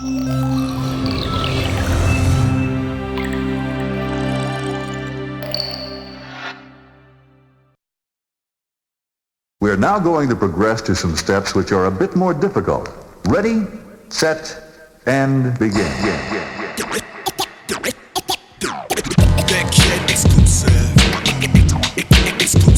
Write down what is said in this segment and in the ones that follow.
We're now going to progress to some steps which are a bit more difficult. Ready, set, and begin. Yeah, yeah. Exclusive. Exclusive.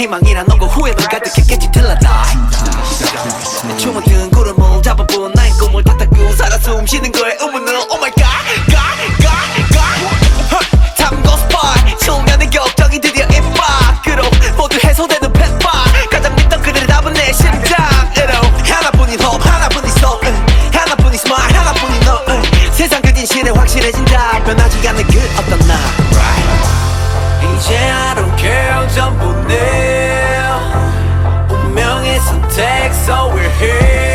희망이란 너고 후회는 가득했겠지 till I die 춤은 든 구름을 잡아본 나의 꿈을 다 닦고 살 so we're here.